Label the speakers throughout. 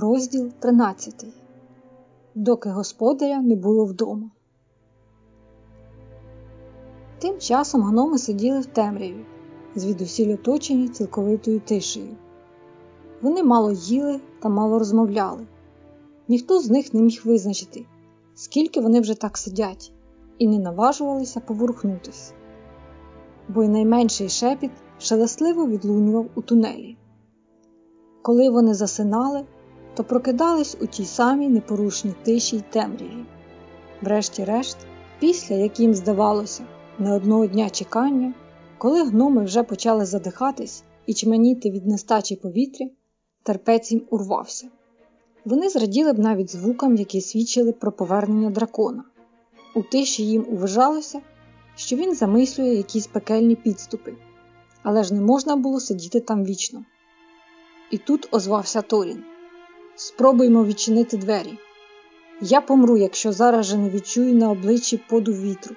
Speaker 1: Розділ 13. Доки господаря не було вдома. Тим часом гноми сиділи в темряві, звідусіль оточені цілковитою тишею. Вони мало їли та мало розмовляли. Ніхто з них не міг визначити, скільки вони вже так сидять, і не наважувалися поворухнутись, бо й найменший шепіт шелестливо відлунював у тунелі. Коли вони засинали, то прокидались у тій самій непорушній тиші й темряві. Врешті-решт, після як їм здавалося, не одного дня чекання, коли гноми вже почали задихатись і чменіти від нестачі повітря, терпець їм урвався. Вони зраділи б навіть звукам, які свідчили про повернення дракона. У тиші їм уважалося, що він замислює якісь пекельні підступи, але ж не можна було сидіти там вічно. І тут озвався Торін. Спробуймо відчинити двері. Я помру, якщо зараз же не відчую на обличчі подув вітру.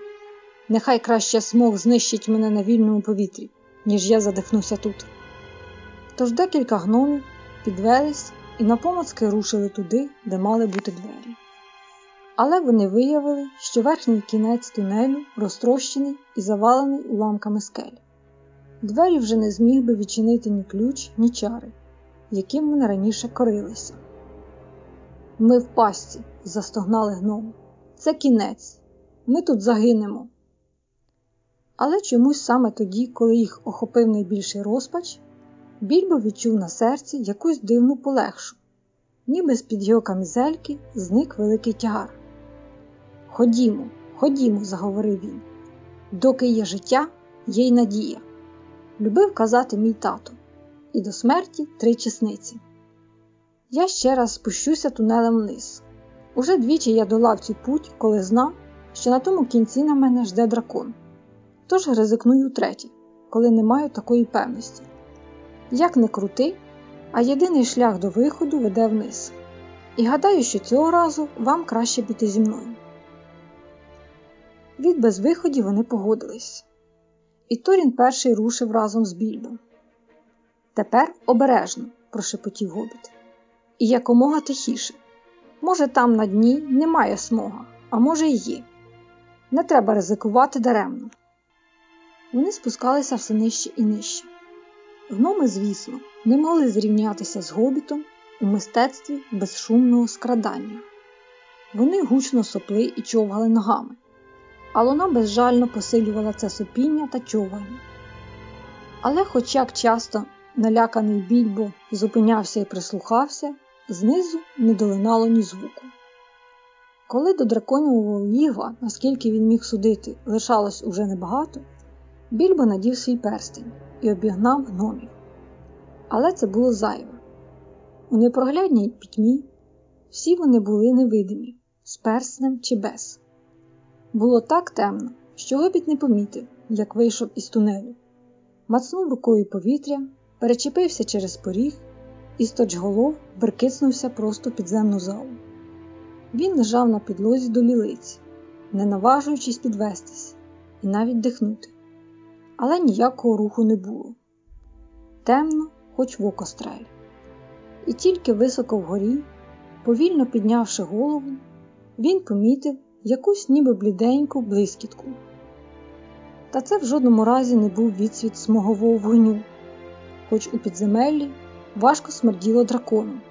Speaker 1: Нехай краще смог знищить мене на вільному повітрі, ніж я задихнуся тут. Тож декілька гномів підвелись і напомацки рушили туди, де мали бути двері. Але вони виявили, що верхній кінець тунелю розтрощений і завалений уламками скель. Двері вже не зміг би відчинити ні ключ, ні чари, яким вони раніше корилися. Ми в пастці, застогнали гноми. Це кінець. Ми тут загинемо. Але чомусь саме тоді, коли їх охопив найбільший розпач, більбо відчув на серці якусь дивну полегшу, ніби з-під його камізельки зник великий тягар. Ходімо, ходімо, заговорив він. Доки є життя, є й надія. Любив казати мій тато, і до смерті три чесниці. Я ще раз спущуся тунелем вниз. Уже двічі я долав цю путь, коли знав, що на тому кінці на мене жде дракон. Тож ризикную третє, коли не маю такої певності. Як не крути, а єдиний шлях до виходу веде вниз. І гадаю, що цього разу вам краще піти зі мною. Від безвиходів вони погодились. І Торін перший рушив разом з більбом. Тепер обережно, прошепотів гобіт і якомога тихіше. Може, там на дні немає смога, а може й є. Не треба ризикувати даремно. Вони спускалися все нижче і нижче. Гноми, звісно, не могли зрівнятися з гобітом у мистецтві безшумного скрадання. Вони гучно сопли і човгали ногами, а луна безжально посилювала це сопіння та човгання. Але, хоч як часто наляканий більбо зупинявся і прислухався, знизу не долинало ні звуку. Коли до драконівого лігва, наскільки він міг судити, лишалось уже небагато, більбо надів свій перстень і обігнав гномів. Але це було зайве. У непроглядній пітьмі всі вони були невидимі, з перстнем чи без. Було так темно, що гобіт не помітив, як вийшов із тунелю, мацнув рукою повітря, перечепився через поріг і сточголов беркицнувся просто підземну залу. Він лежав на підлозі до лілиці, не наважуючись підвестись і навіть дихнути. Але ніякого руху не було. Темно, хоч в око стрель. І тільки високо вгорі, повільно піднявши голову, він помітив якусь ніби бліденьку блискітку. Та це в жодному разі не був відсвіт смогового вогню, хоч у підземеллі важко смерділо драконом,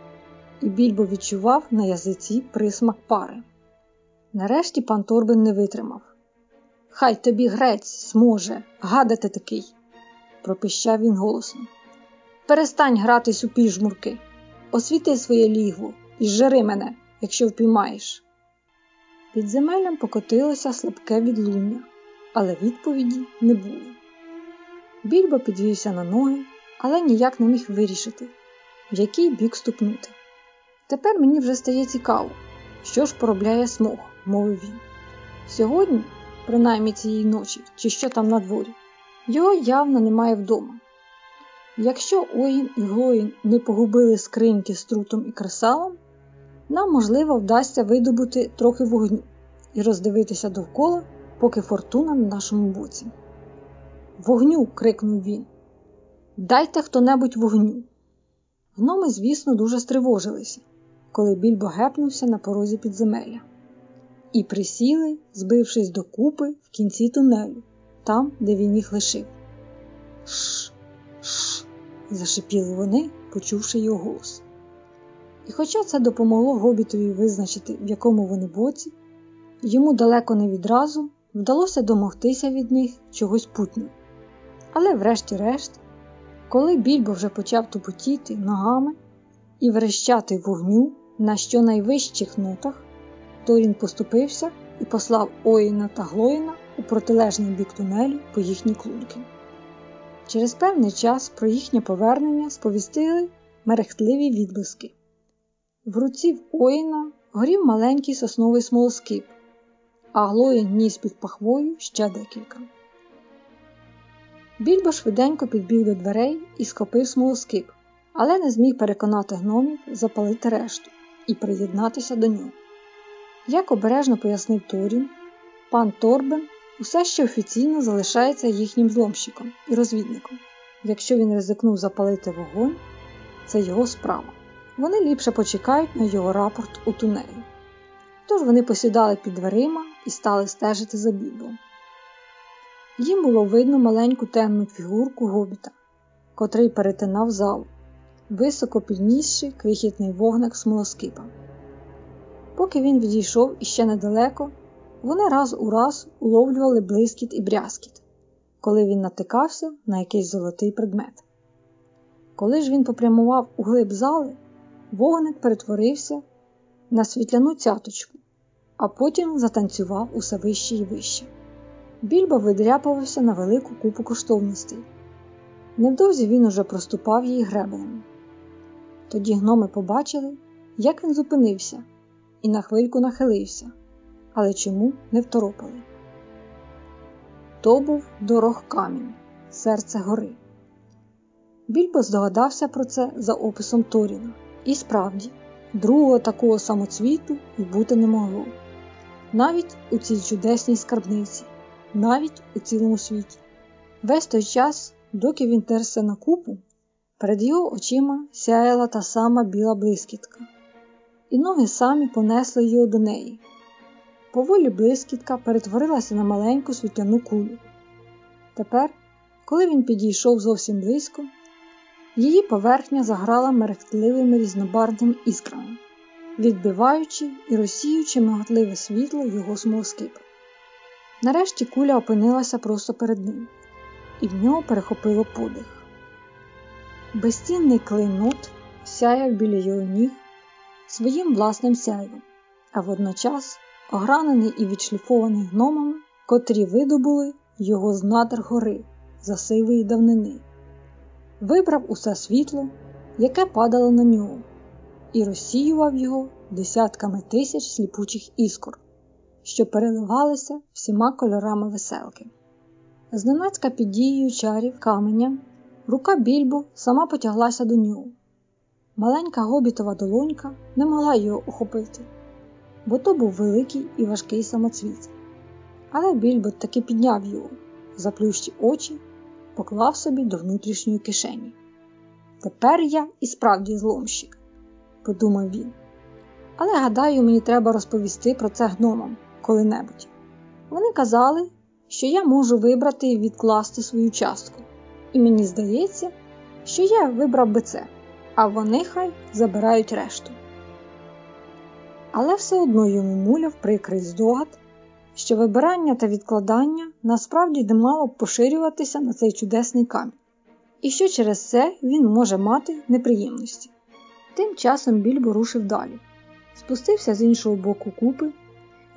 Speaker 1: і більбо відчував на язиці присмак пари. Нарешті пан Торбин не витримав. Хай тобі грець зможе, гадати такий, пропищав він голосно. Перестань гратись у піжмурки, освіти своє лігво і жири мене, якщо впіймаєш. Під земелем покотилося слабке відлуння, але відповіді не було. Більбо підвівся на ноги але ніяк не міг вирішити, в який бік ступнути. Тепер мені вже стає цікаво, що ж поробляє смог, мовив він. Сьогодні, принаймні цієї ночі, чи що там на дворі, його явно немає вдома. Якщо Оїн і Глоїн не погубили скриньки з трутом і кресалом, нам, можливо, вдасться видобути трохи вогню і роздивитися довкола, поки фортуна на нашому боці. Вогню! крикнув він. Дайте хто небудь вогню. Гноми, звісно, дуже стривожилися коли більбо гепнувся на порозі підземелля, і присіли, збившись докупи в кінці тунелю, там, де він їх лишив. Шш, шш, зашипіли вони, почувши його голос. І хоча це допомогло гобітові визначити, в якому вони боці, йому далеко не відразу вдалося домогтися від них чогось путнього. Але, врешті-решт, коли більбо вже почав тупотіти ногами і верещати вогню на щонайвищих нотах, Торін поступився і послав Оїна та Глоїна у протилежний бік тунелю по їхні клунки. Через певний час про їхнє повернення сповістили мерехтливі відблиски. В руці в Оїна горів маленький сосновий смолоскип, а Глоїн ніс під пахвою ще декілька. Більбо швиденько підбіг до дверей і схопив смолоскип, але не зміг переконати гномів запалити решту і приєднатися до нього. Як обережно пояснив Торін, пан Торбен усе ще офіційно залишається їхнім зломщиком і розвідником. Якщо він ризикнув запалити вогонь, це його справа. Вони ліпше почекають на його рапорт у тунелі. Тож вони посідали під дверима і стали стежити за бібом. Їм було видно маленьку темну фігурку гобіта, котрий перетинав залу, високо піднісши крихітний вогник смолоскипа. Поки він відійшов іще недалеко, вони раз у раз уловлювали блискіт і брязкіт, коли він натикався на якийсь золотий предмет. Коли ж він попрямував у глиб зали, вогник перетворився на світляну цяточку, а потім затанцював усе вище і вище. Більбо видряпувався на велику купу коштовностей. Невдовзі він уже проступав її гребенем. Тоді гноми побачили, як він зупинився, і на хвильку нахилився, але чому не второпали. То був дорог камінь, серце гори. Більбо здогадався про це за описом Торіна, і справді, другого такого самоцвіту й бути не могло, навіть у цій чудесній скарбниці навіть у цілому світі. Весь той час, доки він терся на купу, перед його очима сяяла та сама біла блискітка, і ноги самі понесли його до неї. Поволі блискітка перетворилася на маленьку світляну кулю. Тепер, коли він підійшов зовсім близько, її поверхня заграла мерехтливими різнобарвними іскрами, відбиваючи і розсіючи миготливе світло його смолоскипа. Нарешті куля опинилася просто перед ним, і в нього перехопило подих. Безцінний клейнот сяяв біля його ніг своїм власним сяйвом, а водночас огранений і відшліфований гномами, котрі видобули його з надр гори за сивої давнини, вибрав усе світло, яке падало на нього, і розсіював його десятками тисяч сліпучих іскор що переливалися всіма кольорами веселки. Зненацька під дією чарів каменя рука більбу сама потяглася до нього. Маленька гобітова долонька не могла його охопити, бо то був великий і важкий самоцвіт. Але більбо таки підняв його, заплющив очі, поклав собі до внутрішньої кишені. Тепер я і справді зломщик, подумав він. Але гадаю, мені треба розповісти про це гномам коли-небудь. Вони казали, що я можу вибрати і відкласти свою частку, і мені здається, що я вибрав би це, а вони хай забирають решту. Але все одно йому муляв прикрий здогад, що вибирання та відкладання насправді не мало б поширюватися на цей чудесний камінь, і що через це він може мати неприємності. Тим часом Більбо рушив далі, спустився з іншого боку купи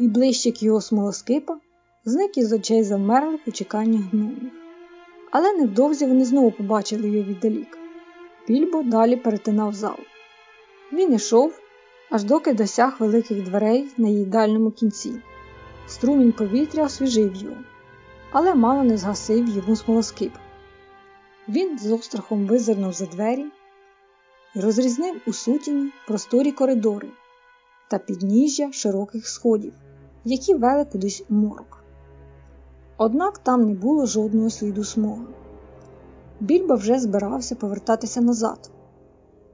Speaker 1: і блищик його смолоскипа зник із очей завмерлих у чеканні гномів. Але невдовзі вони знову побачили його віддалік. Більбо далі перетинав зал. Він ішов, аж доки досяг великих дверей на її дальньому кінці. Струмінь повітря освіжив його, але мало не згасив йому смолоскип. Він з острахом визирнув за двері і розрізнив у сутіні просторі коридори та підніжжя широких сходів, які вели кудись у морок. Однак там не було жодного сліду смоги. Більба вже збирався повертатися назад,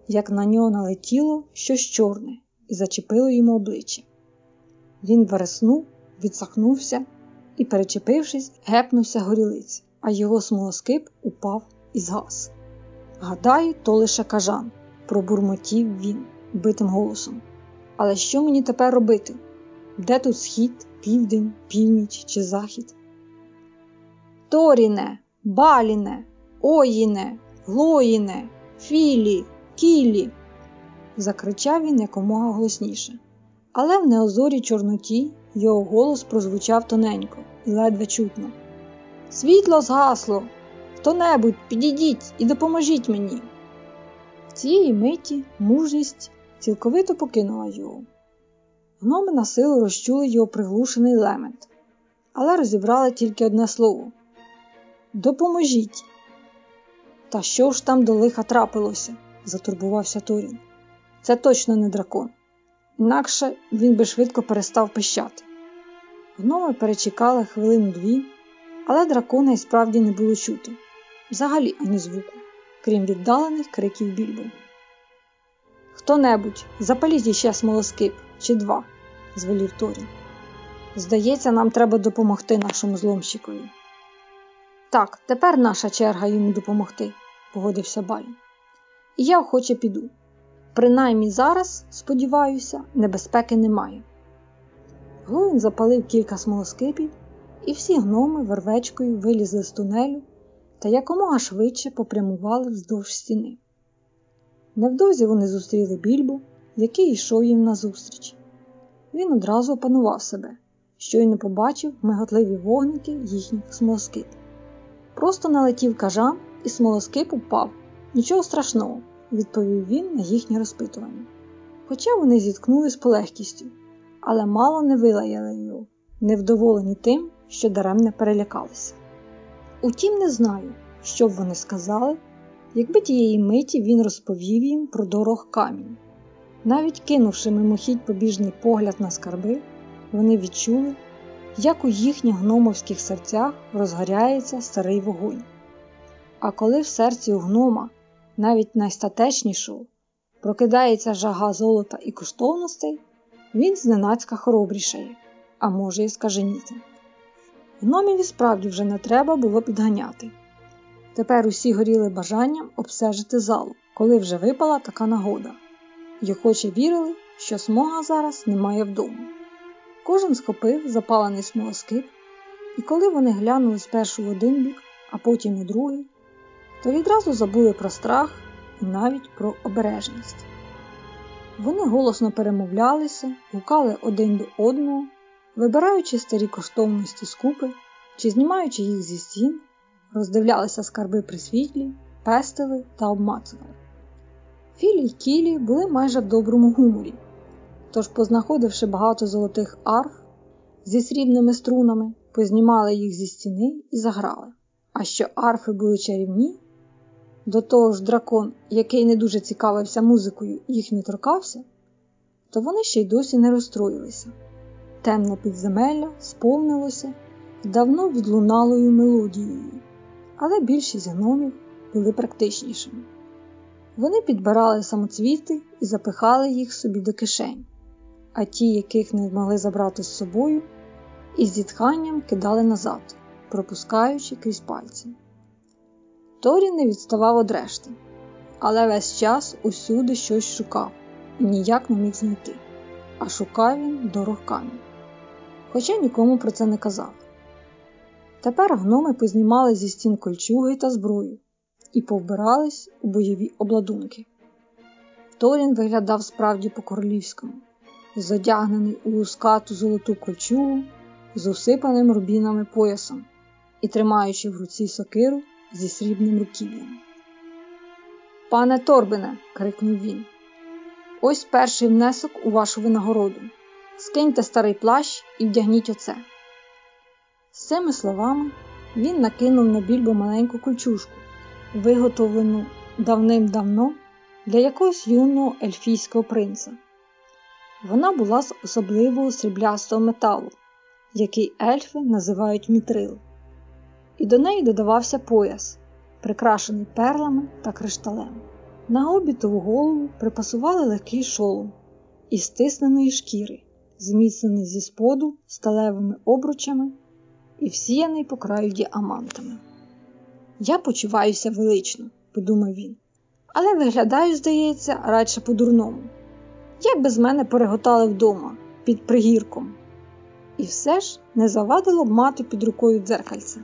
Speaker 1: як на нього налетіло щось чорне, і зачепило йому обличчя. Він вереснув, відсахнувся і, перечепившись, гепнувся горілиць, а його смолоскип упав і згас. Гадаю, то лише кажан, пробурмотів він битим голосом. Але що мені тепер робити? Де тут схід, південь, північ чи захід? Торіне, баліне, оїне, глоїне, філі, кілі. закричав він якомога голосніше. Але в неозорій Чорноті його голос прозвучав тоненько і ледве чутно. Світло згасло! Хто небудь, підійдіть і допоможіть мені. В цієї миті мужність цілковито покинула його. Гноми на силу розчули його приглушений лемент, але розібрали тільки одне слово Допоможіть. Та що ж там до лиха трапилося? затурбувався Торін. Це точно не дракон. Інакше він би швидко перестав пищати. Гноми перечекали хвилину дві, але дракона й справді не було чути взагалі ані звуку, крім віддалених криків більбу. Хто небудь, запаліть іще смолоскип чи два, звелів Торін. Здається, нам треба допомогти нашому зломщикові. Так, тепер наша черга йому допомогти, погодився Балін. І я охоче піду. Принаймні зараз, сподіваюся, небезпеки немає. Глоїн запалив кілька смолоскипів, і всі гноми вервечкою вилізли з тунелю та якомога швидше попрямували вздовж стіни. Невдовзі вони зустріли більбу, який йшов їм назустріч. Він одразу опанував себе, щойно побачив миготливі вогники їхніх смолоскипів. Просто налетів кажан, і смолоскип упав. Нічого страшного, відповів він на їхнє розпитування. Хоча вони зіткнулись по легкістю, але мало не вилаяли його, невдоволені тим, що даремне перелякалися. Утім, не знаю, що б вони сказали, якби тієї миті він розповів їм про дорог камінь. Навіть кинувши мимохідь побіжний погляд на скарби, вони відчули, як у їхніх гномовських серцях розгоряється старий вогонь. А коли в серці у гнома, навіть найстатечнішого, прокидається жага золота і коштовностей, він зненацька хоробрішає, а може і скаженіти. Гномів і справді вже не треба було підганяти. Тепер усі горіли бажанням обстежити залу, коли вже випала така нагода, й охоче вірили, що смога зараз немає вдома. Кожен схопив запалений смолоскип, і коли вони глянули спершу в один бік, а потім у другий, то відразу забули про страх і навіть про обережність. Вони голосно перемовлялися, гукали один до одного, вибираючи старі коштовності скупи чи знімаючи їх зі стін, роздивлялися скарби при світлі, пестили та обмацували. Філі й кілі були майже в доброму гуморі, тож, познаходивши багато золотих арф зі срібними струнами, познімали їх зі стіни і заграли. А що арфи були чарівні, до того ж дракон, який не дуже цікавився музикою, їх не торкався, то вони ще й досі не розстроїлися. Темне підземелля сповнилося давно відлуналою мелодією, але більшість гномів були практичнішими. Вони підбирали самоцвіти і запихали їх собі до кишень, а ті, яких не могли забрати з собою, із зітханням кидали назад, пропускаючи крізь пальці. Торі не відставав від решти, але весь час усюди щось шукав і ніяк не міг знайти, а шукав він дорог камінь. Хоча нікому про це не казав. Тепер гноми познімали зі стін кольчуги та зброю і повбирались у бойові обладунки. Торін виглядав справді по-королівському, задягнений у лускату золоту кольчугу з усипаним рубінами поясом і тримаючи в руці сокиру зі срібним руків'ям. Пане Торбине, крикнув він, ось перший внесок у вашу винагороду. Скиньте старий плащ і вдягніть оце. З цими словами він накинув на більбо маленьку кульчушку, виготовлену давним-давно для якогось юного ельфійського принца. Вона була з особливого сріблястого металу, який ельфи називають мітрил, і до неї додавався пояс, прикрашений перлами та кришталем. На обітову голову припасували легкий шолом, і стисненої шкіри, зміцнений зі споду сталевими обручами і всіяний по краю діамантами. Я почуваюся велично, подумав він, але виглядаю, здається, радше по-дурному. Як би з мене переготали вдома під пригірком. І все ж не завадило б мати під рукою дзеркальце.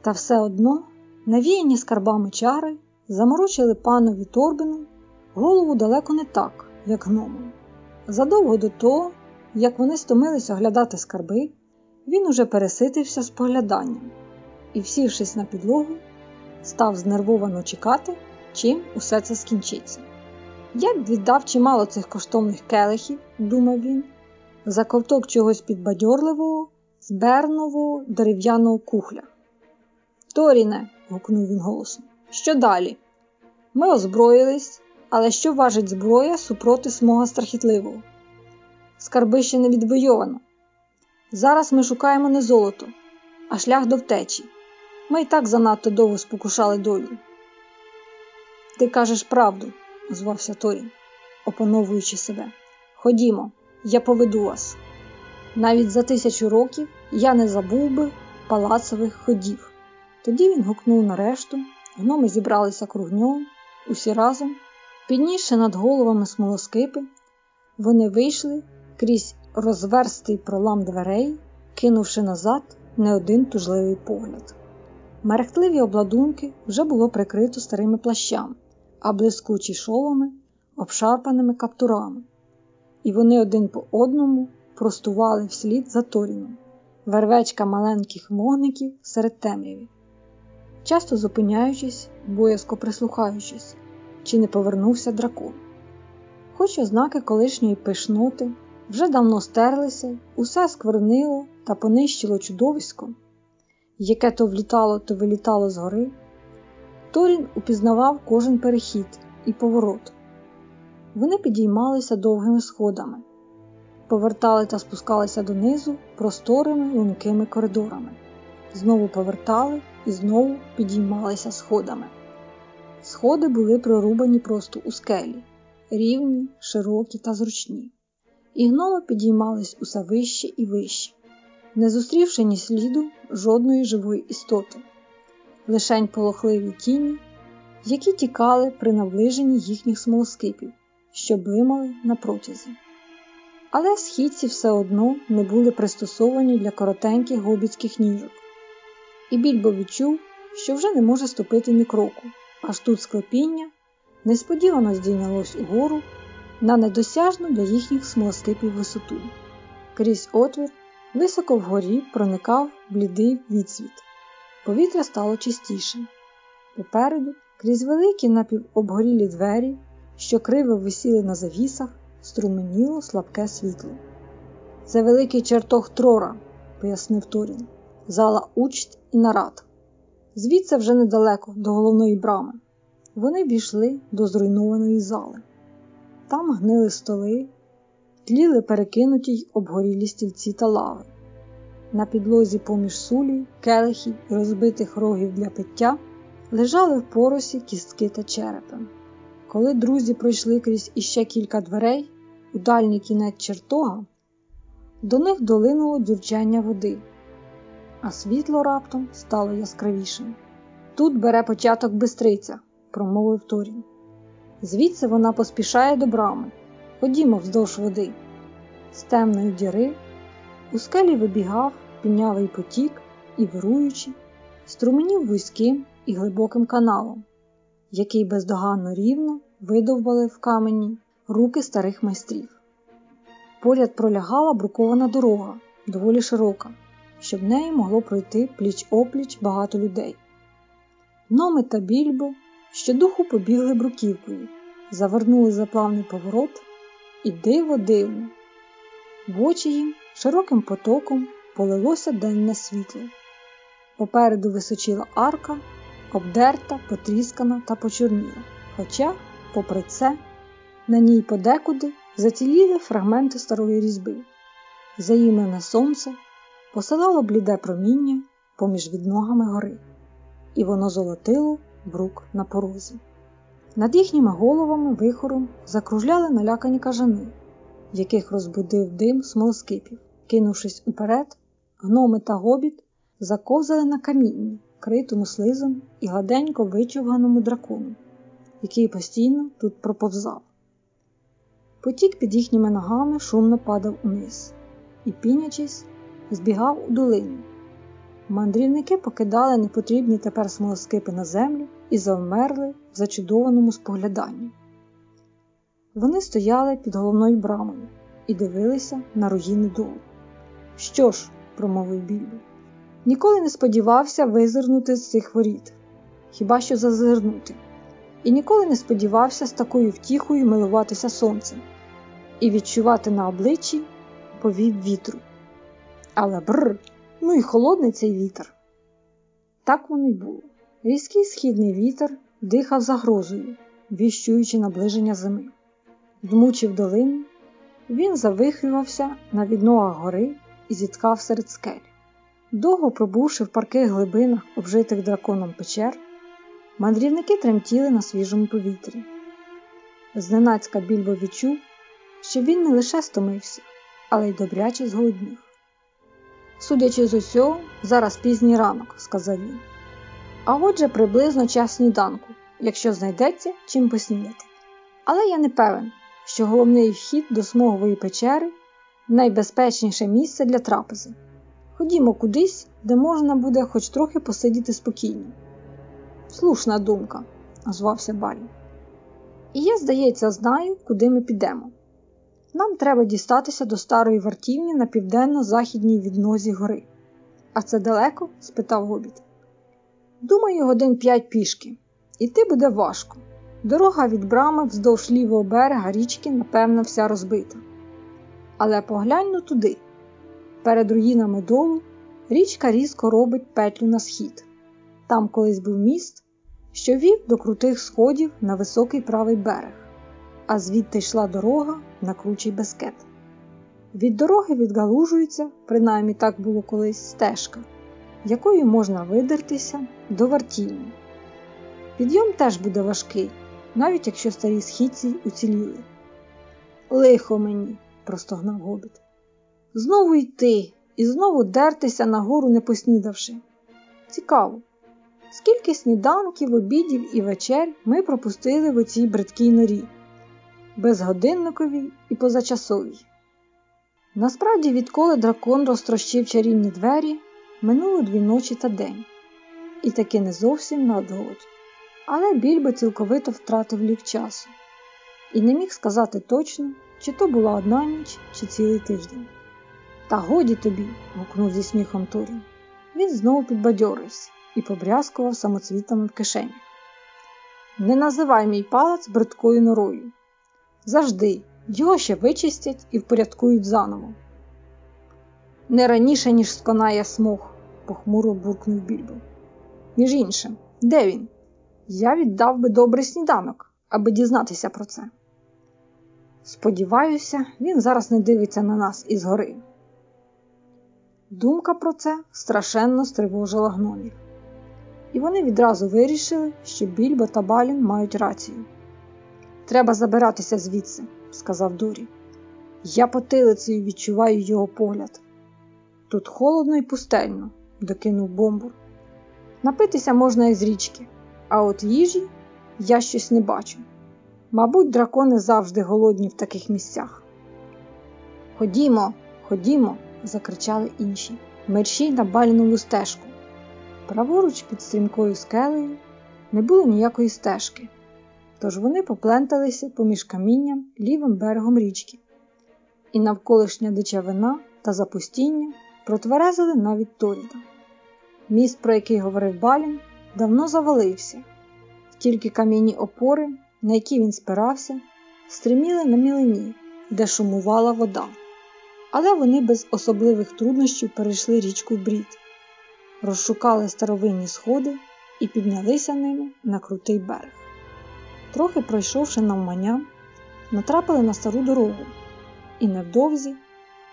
Speaker 1: Та все одно навіяні скарбами чари заморочили панові торбину голову далеко не так, як гному. Задовго до того, як вони стомились оглядати скарби, він уже переситився погляданням і, всівшись на підлогу, став знервовано чекати, чим усе це скінчиться. Як віддав чимало цих коштовних келихів, думав він, за ковток чогось підбадьорливого, збернового дерев'яного кухля. Торіне, гукнув він голосно, що далі? Ми озброїлись, але що важить зброя супроти смога страхітливого? Скарби ще не відвойовано. Зараз ми шукаємо не золото, а шлях до втечі. Ми й так занадто довго спокушали долю. Ти кажеш правду, озвався Торін, опановуючи себе. Ходімо, я поведу вас. Навіть за тисячу років я не забув би палацових ходів. Тоді він гукнув нарешту, гноми зібралися круг нього, усі разом, піднісши над головами смолоскипи, вони вийшли крізь розверстий пролам дверей, кинувши назад не один тужливий погляд. Мерехтливі обладунки вже було прикрито старими плащами, а блискучі шоломи обшарпаними каптурами, і вони один по одному простували вслід за Торіном, вервечка маленьких вогників серед темряві, часто зупиняючись, боязко прислухаючись, чи не повернувся дракон. Хоч ознаки колишньої пишноти вже давно стерлися, усе сквернило та понищило чудовисько, яке то влітало, то вилітало з гори, Торін упізнавав кожен перехід і поворот. Вони підіймалися довгими сходами, повертали та спускалися донизу просторими лункими коридорами, знову повертали і знову підіймалися сходами. Сходи були прорубані просто у скелі, рівні, широкі та зручні, і гноми підіймались усе вище і вище, не зустрівши ні сліду жодної живої істоти, лишень полохливі тіні, які тікали при наближенні їхніх смолоскипів, що блимали на протязі. Але східці все одно не були пристосовані для коротеньких гобіцьких ніжок, і більбо відчув, що вже не може ступити ні кроку, аж тут склепіння несподівано здійнялось угору на недосяжну для їхніх смолоскипів висоту. Крізь отвір високо вгорі проникав блідий відсвіт. Повітря стало чистішим. Попереду, крізь великі напівобгорілі двері, що криво висіли на завісах, струменіло слабке світло. Це великий чертог Трора, пояснив Торін, зала учт і нарад. Звідси вже недалеко до головної брами. Вони війшли до зруйнованої зали. Там гнили столи, тліли перекинуті й обгорілі стільці та лави. На підлозі поміж сулі, келихів і розбитих рогів для пиття лежали в поросі кістки та черепи. Коли друзі пройшли крізь іще кілька дверей у дальній кінець чертога, до них долинуло дюрчання води, а світло раптом стало яскравішим. Тут бере початок бистриця, промовив Торін. Звідси вона поспішає до брами. Ходімо вздовж води. З темної діри у скелі вибігав пінявий потік і, вируючи, струменів вузьким і глибоким каналом, який бездоганно рівно видовбали в камені руки старих майстрів. Поряд пролягала брукована дорога, доволі широка, щоб нею могло пройти пліч опліч багато людей. Номи та більбо щодуху побігли бруківкою, завернули за плавний поворот, і диво дивне. В очі їм широким потоком полилося денне світло. Попереду височила арка, обдерта, потріскана та почорніла. Хоча, попри це, на ній подекуди заціліли фрагменти старої різьби. Заїмене сонце посилало бліде проміння поміж відногами гори, і воно золотило брук на порозі. Над їхніми головами вихором закружляли налякані кажани, яких розбудив дим смолоскипів. Кинувшись уперед, гноми та гобіт заковзали на камінні, критому слизом і гладенько вичовганому дракону, який постійно тут проповзав. Потік під їхніми ногами шумно падав униз і, пінячись, збігав у долину. Мандрівники покидали непотрібні тепер смолоскипи на землю і завмерли в зачудованому спогляданні. Вони стояли під головною брамою і дивилися на руїни долу. Що ж, промовив Більбо, ніколи не сподівався визирнути з цих воріт, хіба що зазирнути, і ніколи не сподівався з такою втіхою милуватися сонцем і відчувати на обличчі повів вітру. Але бррр, ну і холодний цей вітер. Так воно й було. Різкий східний вітер дихав загрозою, віщуючи наближення зими. Дмучив долину, він завихрювався на відногах гори і зіткав серед скель. Довго пробувши в парких глибинах, обжитих драконом печер, мандрівники тремтіли на свіжому повітрі. Зненацька більбо відчув, що він не лише стомився, але й добряче зголоднів. Судячи з усього, зараз пізній ранок, сказав він. А отже, приблизно час сніданку, якщо знайдеться чим поснідати. Але я не певен, що головний вхід до смогової печери найбезпечніше місце для трапези. Ходімо кудись, де можна буде хоч трохи посидіти спокійно. Слушна думка, озвався Балі. І я, здається, знаю, куди ми підемо. Нам треба дістатися до старої вартівні на південно-західній віднозі гори. А це далеко? спитав Гобіт. Думаю, годин п'ять пішки. Іти буде важко. Дорога від брами вздовж лівого берега річки, напевно, вся розбита. Але поглянь ну туди. Перед руїнами долу річка різко робить петлю на схід. Там колись був міст, що вів до крутих сходів на високий правий берег, а звідти йшла дорога на кручий безкет. Від дороги відгалужується, принаймні так було колись, стежка, якою можна видертися до вартівні. Підйом теж буде важкий, навіть якщо старі східці уціліли. Лихо мені, простогнав гобіт. Знову йти і знову дертися нагору не поснідавши. Цікаво, скільки сніданків, обідів і вечер ми пропустили в оцій бридкій норі, безгодинниковій і позачасовій. Насправді, відколи дракон розтрощив чарівні двері, минуло дві ночі та день, і таки не зовсім надголодь. Але більбо цілковито втратив лік часу і не міг сказати точно, чи то була одна ніч, чи цілий тиждень. Та годі тобі, гукнув зі сміхом Торін. Він знову підбадьорився і побрязкував самоцвітами в кишені. Не називай мій палац бридкою норою. Завжди його ще вичистять і впорядкують заново. Не раніше, ніж сконає смог, похмуро буркнув більбо. Між іншим, де він? Я віддав би добрий сніданок, аби дізнатися про це. Сподіваюся, він зараз не дивиться на нас із гори. Думка про це страшенно стривожила гномів, і вони відразу вирішили, що більбо та балін мають рацію. Треба забиратися звідси, сказав Дорі. Я потилицею відчуваю його погляд. Тут холодно і пустельно, докинув бомбур. Напитися можна із річки, а от їжі я щось не бачу. Мабуть, дракони завжди голодні в таких місцях. Ходімо, ходімо, закричали інші. Мерщій на балінову стежку. Праворуч під стрімкою скелею не було ніякої стежки, тож вони попленталися поміж камінням лівим берегом річки, і навколишня дичавина та запустіння протверезили навіть Торіда. Міст, про який говорив Балін, давно завалився, тільки кам'яні опори, на які він спирався, стриміли на мілині, де шумувала вода. Але вони без особливих труднощів перейшли річку Брід, розшукали старовинні сходи і піднялися ними на крутий берег. Трохи пройшовши навмання, натрапили на стару дорогу і невдовзі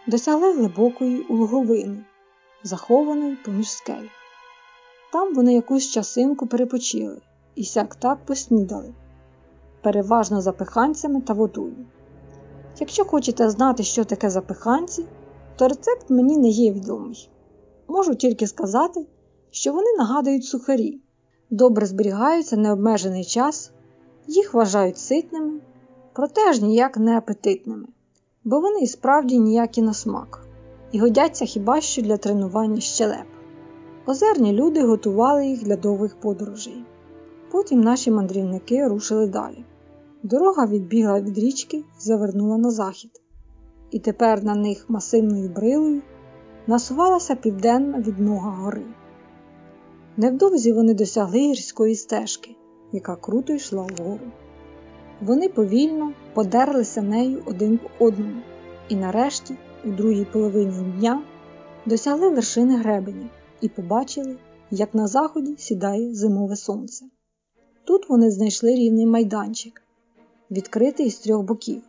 Speaker 1: досягли глибокої улоговини, захованої поміж скель. Там вони якусь часинку перепочили і сяк так поснідали, переважно запиханцями та водою. Якщо хочете знати, що таке запиханці, то рецепт мені не є відомий. Можу тільки сказати, що вони нагадують сухарі, добре зберігаються необмежений час, їх вважають ситними, проте аж ніяк не апетитними, бо вони і справді ніякі на смак, і годяться хіба що для тренування щелеп. Озерні люди готували їх для довгих подорожей. Потім наші мандрівники рушили далі. Дорога відбігла від річки і завернула на захід, і тепер на них масивною брилою насувалася південна віднога гори. Невдовзі вони досягли гірської стежки, яка круто йшла вгору. Вони повільно подерлися нею один по одному, і нарешті, у другій половині дня, досягли вершини гребеня і побачили, як на заході сідає зимове сонце. Тут вони знайшли рівний майданчик, відкритий з трьох боків,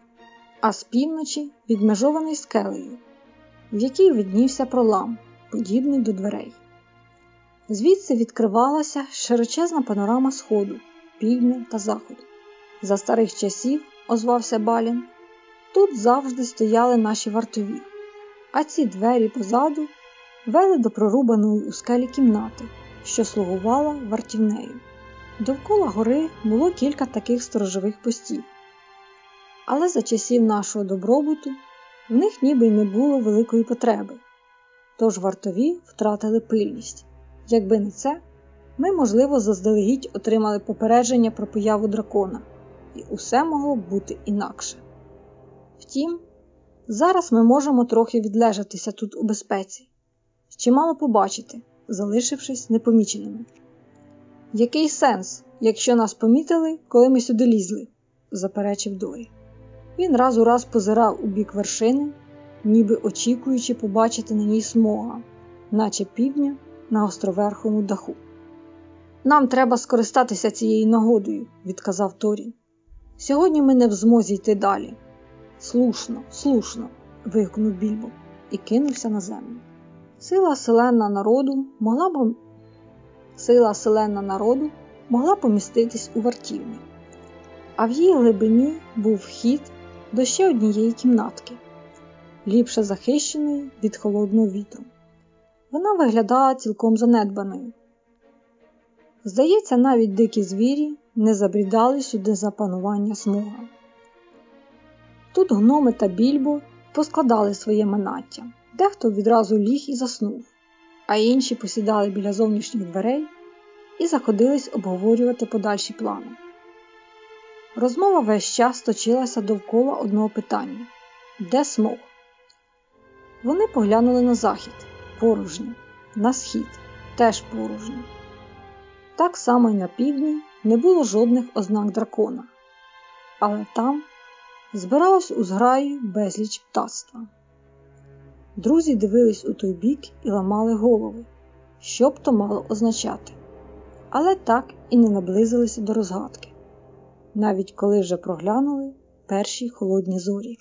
Speaker 1: а з півночі відмежований скелею, в якій виднівся пролам, подібний до дверей. Звідси відкривалася широчезна панорама сходу, півдня та заходу. За старих часів, озвався Балін, тут завжди стояли наші вартові, а ці двері позаду вели до прорубаної у скелі кімнати, що слугувала вартівнею. Довкола гори було кілька таких сторожових постів, але за часів нашого добробуту в них ніби й не було великої потреби, тож вартові втратили пильність. Якби не це, ми, можливо, заздалегідь отримали попередження про появу дракона, і усе могло бути інакше. Втім, зараз ми можемо трохи відлежатися тут у безпеці, чимало побачити, залишившись непоміченими. Який сенс, якщо нас помітили, коли ми сюди лізли? заперечив Дорі. Він раз у раз позирав у бік вершини, ніби очікуючи побачити на ній смога, наче півдня на островерхому даху. Нам треба скористатися цією нагодою, відказав Торін. Сьогодні ми не в змозі йти далі. Слушно, слушно. вигукнув Більбо і кинувся на землю. Сила селена народу могла б сила селена народу могла поміститись у вартівні, а в її глибині був вхід до ще однієї кімнатки, ліпше захищеної від холодного вітру. Вона виглядала цілком занедбаною. Здається, навіть дикі звірі не забрідали сюди за панування смуга. Тут гноми та більбо поскладали своє манаття, дехто відразу ліг і заснув, а інші посідали біля зовнішніх дверей і заходились обговорювати подальші плани. Розмова весь час точилася довкола одного питання де смог? Вони поглянули на захід порожньо, на схід теж порожньо. Так само й на півдні не було жодних ознак дракона, але там збиралось у зграї безліч птаства. Друзі дивились у той бік і ламали голови, що б то мало означати, але так і не наблизилися до розгадки, навіть коли вже проглянули перші холодні зорі.